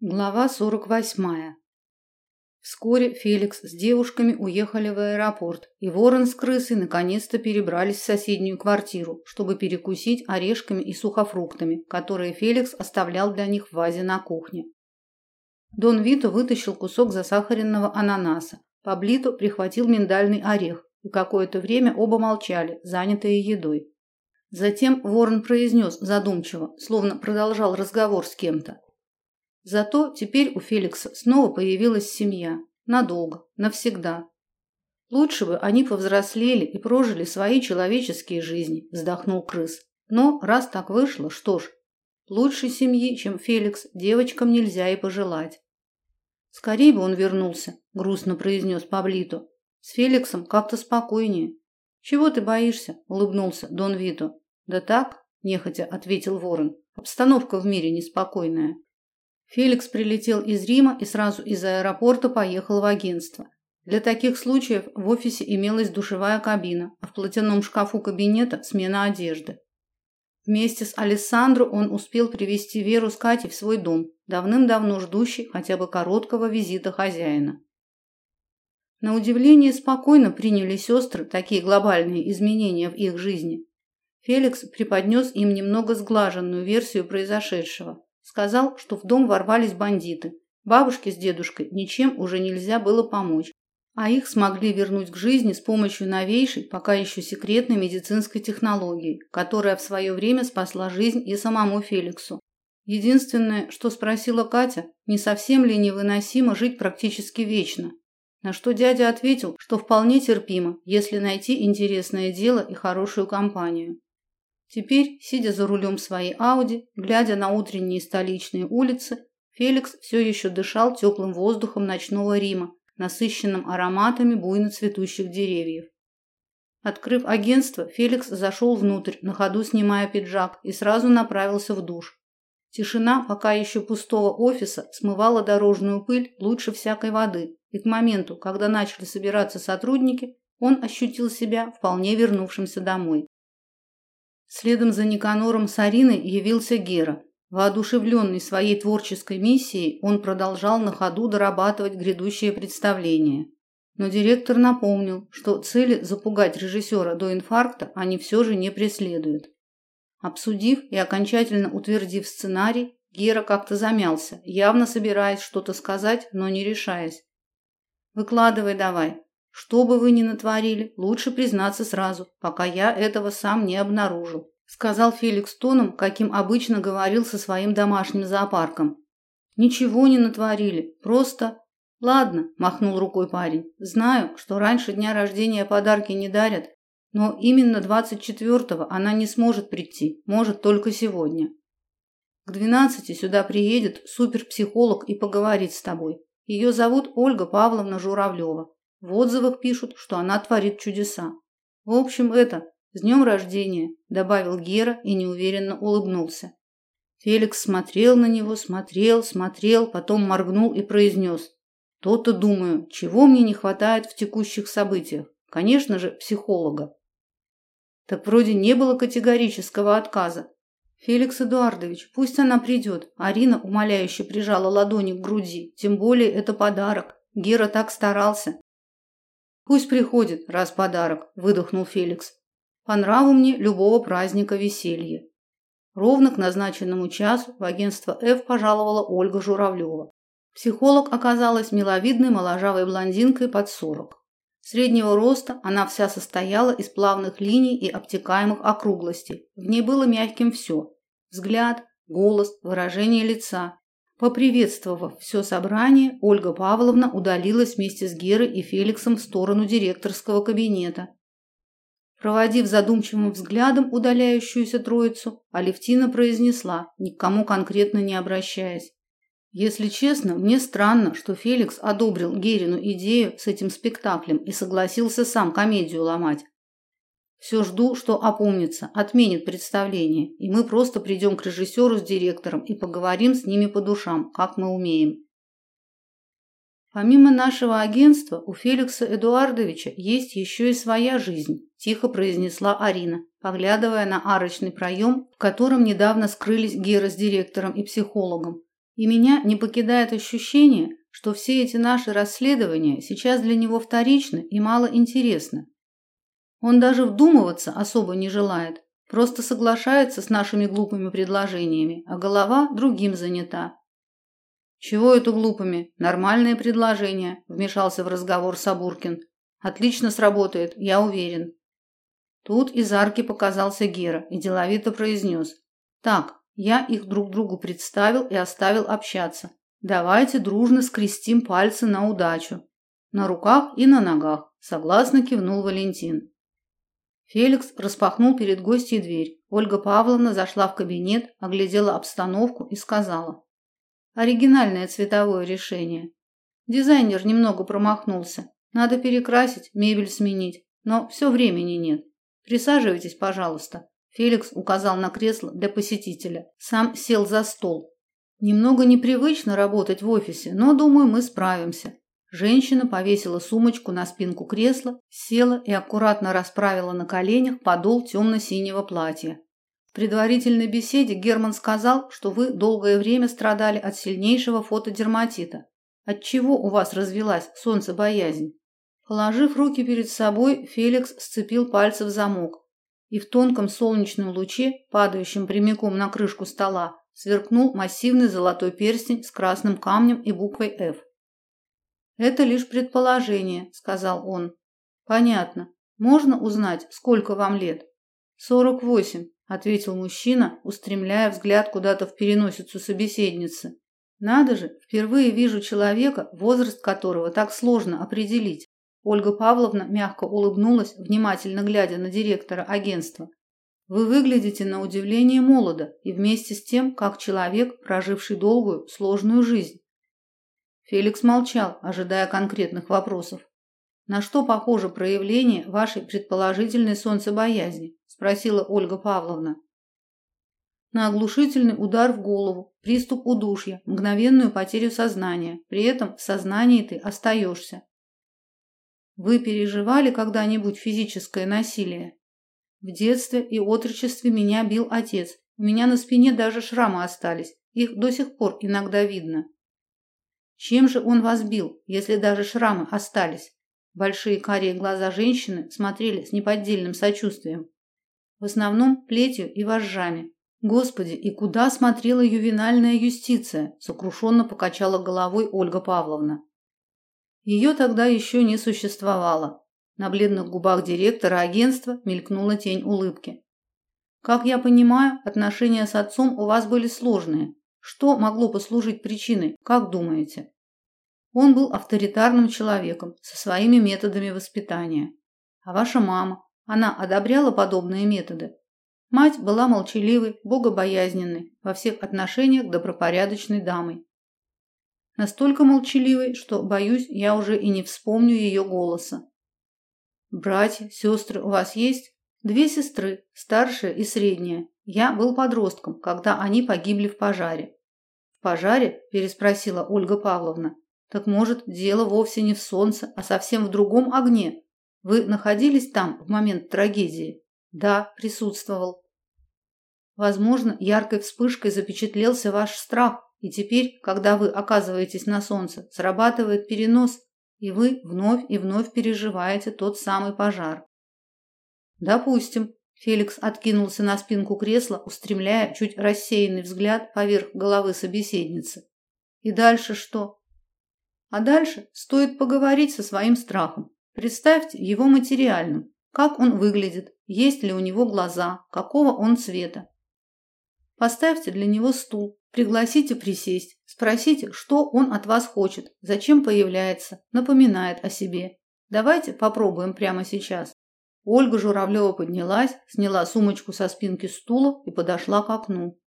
Глава 48. Вскоре Феликс с девушками уехали в аэропорт, и Ворон с крысой наконец-то перебрались в соседнюю квартиру, чтобы перекусить орешками и сухофруктами, которые Феликс оставлял для них в вазе на кухне. Дон Вито вытащил кусок засахаренного ананаса, Паблито прихватил миндальный орех, и какое-то время оба молчали, занятые едой. Затем Ворон произнес задумчиво, словно продолжал разговор с кем-то. Зато теперь у Феликса снова появилась семья. Надолго, навсегда. Лучше бы они повзрослели и прожили свои человеческие жизни, вздохнул крыс. Но раз так вышло, что ж, лучшей семьи, чем Феликс, девочкам нельзя и пожелать. Скорее бы он вернулся, грустно произнес Паблито. С Феликсом как-то спокойнее. Чего ты боишься? улыбнулся Дон Вито. Да так, нехотя ответил Ворон. Обстановка в мире неспокойная. Феликс прилетел из Рима и сразу из аэропорта поехал в агентство. Для таких случаев в офисе имелась душевая кабина, а в платяном шкафу кабинета смена одежды. Вместе с Алессандро он успел привести Веру с Катей в свой дом, давным-давно ждущий хотя бы короткого визита хозяина. На удивление спокойно приняли сестры такие глобальные изменения в их жизни. Феликс преподнес им немного сглаженную версию произошедшего, Сказал, что в дом ворвались бандиты. Бабушке с дедушкой ничем уже нельзя было помочь, а их смогли вернуть к жизни с помощью новейшей, пока еще секретной медицинской технологии, которая в свое время спасла жизнь и самому Феликсу. Единственное, что спросила Катя, не совсем ли невыносимо жить практически вечно. На что дядя ответил, что вполне терпимо, если найти интересное дело и хорошую компанию. Теперь, сидя за рулем своей Ауди, глядя на утренние столичные улицы, Феликс все еще дышал теплым воздухом ночного Рима, насыщенным ароматами буйно цветущих деревьев. Открыв агентство, Феликс зашел внутрь, на ходу снимая пиджак, и сразу направился в душ. Тишина пока еще пустого офиса смывала дорожную пыль лучше всякой воды, и к моменту, когда начали собираться сотрудники, он ощутил себя вполне вернувшимся домой. Следом за Никанором с Ариной явился Гера. Воодушевленный своей творческой миссией, он продолжал на ходу дорабатывать грядущее представление. Но директор напомнил, что цели запугать режиссера до инфаркта они все же не преследуют. Обсудив и окончательно утвердив сценарий, Гера как-то замялся, явно собираясь что-то сказать, но не решаясь. «Выкладывай давай», что бы вы ни натворили, лучше признаться сразу, пока я этого сам не обнаружил, сказал Феликс тоном, каким обычно говорил со своим домашним зоопарком. Ничего не натворили, просто Ладно, махнул рукой парень. Знаю, что раньше дня рождения подарки не дарят, но именно 24-го она не сможет прийти, может только сегодня. К 12 сюда приедет суперпсихолог и поговорит с тобой. Ее зовут Ольга Павловна Журавлева. В отзывах пишут, что она творит чудеса. В общем, это с днем рождения, добавил Гера и неуверенно улыбнулся. Феликс смотрел на него, смотрел, смотрел, потом моргнул и произнес. То-то думаю, чего мне не хватает в текущих событиях? Конечно же, психолога. Так вроде не было категорического отказа. Феликс Эдуардович, пусть она придет. Арина умоляюще прижала ладони к груди. Тем более это подарок. Гера так старался. Пусть приходит, раз подарок, выдохнул Феликс. По нраву мне любого праздника веселье. Ровно к назначенному часу в агентство F пожаловала Ольга Журавлева. Психолог оказалась миловидной моложавой блондинкой под сорок. Среднего роста она вся состояла из плавных линий и обтекаемых округлостей. В ней было мягким все: взгляд, голос, выражение лица, Поприветствовав все собрание, Ольга Павловна удалилась вместе с Герой и Феликсом в сторону директорского кабинета. Проводив задумчивым взглядом удаляющуюся троицу, Алевтина произнесла, никому конкретно не обращаясь: "Если честно, мне странно, что Феликс одобрил Герину идею с этим спектаклем и согласился сам комедию ломать. Все жду, что опомнится, отменит представление, и мы просто придем к режиссеру с директором и поговорим с ними по душам, как мы умеем. Помимо нашего агентства, у Феликса Эдуардовича есть еще и своя жизнь, тихо произнесла Арина, поглядывая на арочный проем, в котором недавно скрылись Гера с директором и психологом. И меня не покидает ощущение, что все эти наши расследования сейчас для него вторичны и мало интересны. Он даже вдумываться особо не желает, просто соглашается с нашими глупыми предложениями, а голова другим занята. Чего это глупыми? Нормальные предложения, вмешался в разговор Сабуркин. Отлично сработает, я уверен. Тут из арки показался Гера и деловито произнес. Так, я их друг другу представил и оставил общаться. Давайте дружно скрестим пальцы на удачу. На руках и на ногах, согласно кивнул Валентин. Феликс распахнул перед гостьей дверь. Ольга Павловна зашла в кабинет, оглядела обстановку и сказала: "Оригинальное цветовое решение. Дизайнер немного промахнулся. Надо перекрасить, мебель сменить, но все времени нет. Присаживайтесь, пожалуйста". Феликс указал на кресло для посетителя. Сам сел за стол. Немного непривычно работать в офисе, но, думаю, мы справимся. Женщина повесила сумочку на спинку кресла, села и аккуратно расправила на коленях подол темно-синего платья. В предварительной беседе Герман сказал, что вы долгое время страдали от сильнейшего фотодерматита. От чего у вас развилась солнцебоязнь? Положив руки перед собой, Феликс сцепил пальцы в замок, и в тонком солнечном луче, падающем прямиком на крышку стола, сверкнул массивный золотой перстень с красным камнем и буквой F. Это лишь предположение, сказал он. Понятно. Можно узнать, сколько вам лет? «Сорок восемь», – ответил мужчина, устремляя взгляд куда-то в переносицу собеседницы. Надо же, впервые вижу человека, возраст которого так сложно определить. Ольга Павловна мягко улыбнулась, внимательно глядя на директора агентства. Вы выглядите на удивление молодо и вместе с тем, как человек, проживший долгую, сложную жизнь. Феликс молчал, ожидая конкретных вопросов. На что похоже проявление вашей предположительной солнцебоязни? спросила Ольга Павловна. На оглушительный удар в голову, приступ удушья, мгновенную потерю сознания. При этом в сознании ты остаешься. Вы переживали когда-нибудь физическое насилие? В детстве и отрочестве меня бил отец. У меня на спине даже шрамы остались. Их до сих пор иногда видно. Чем же он вас бил, если даже шрамы остались? Большие карие глаза женщины смотрели с неподдельным сочувствием. В основном плетью и вожжами. Господи, и куда смотрела ювенальная юстиция? Сокрушенно покачала головой Ольга Павловна. Ее тогда еще не существовало. На бледных губах директора агентства мелькнула тень улыбки. Как я понимаю, отношения с отцом у вас были сложные. Что могло послужить причиной, как думаете? Он был авторитарным человеком со своими методами воспитания. А ваша мама, она одобряла подобные методы? Мать была молчаливой, богобоязненной, во всех отношениях добропорядочной дамой. Настолько молчаливой, что, боюсь, я уже и не вспомню ее голоса. Братья, сестры у вас есть? Две сестры, старшая и средняя. Я был подростком, когда они погибли в пожаре. Пожаре? переспросила Ольга Павловна. Так может, дело вовсе не в солнце, а совсем в другом огне? Вы находились там в момент трагедии? Да, присутствовал. Возможно, яркой вспышкой запечатлелся ваш страх, и теперь, когда вы оказываетесь на солнце, срабатывает перенос, и вы вновь и вновь переживаете тот самый пожар. Допустим, Феликс откинулся на спинку кресла, устремляя чуть рассеянный взгляд поверх головы собеседницы. И дальше что? А дальше стоит поговорить со своим страхом. Представьте его материальным. Как он выглядит, есть ли у него глаза, какого он цвета. Поставьте для него стул, пригласите присесть, спросите, что он от вас хочет, зачем появляется, напоминает о себе. Давайте попробуем прямо сейчас. Ольга Журавлева поднялась, сняла сумочку со спинки стула и подошла к окну.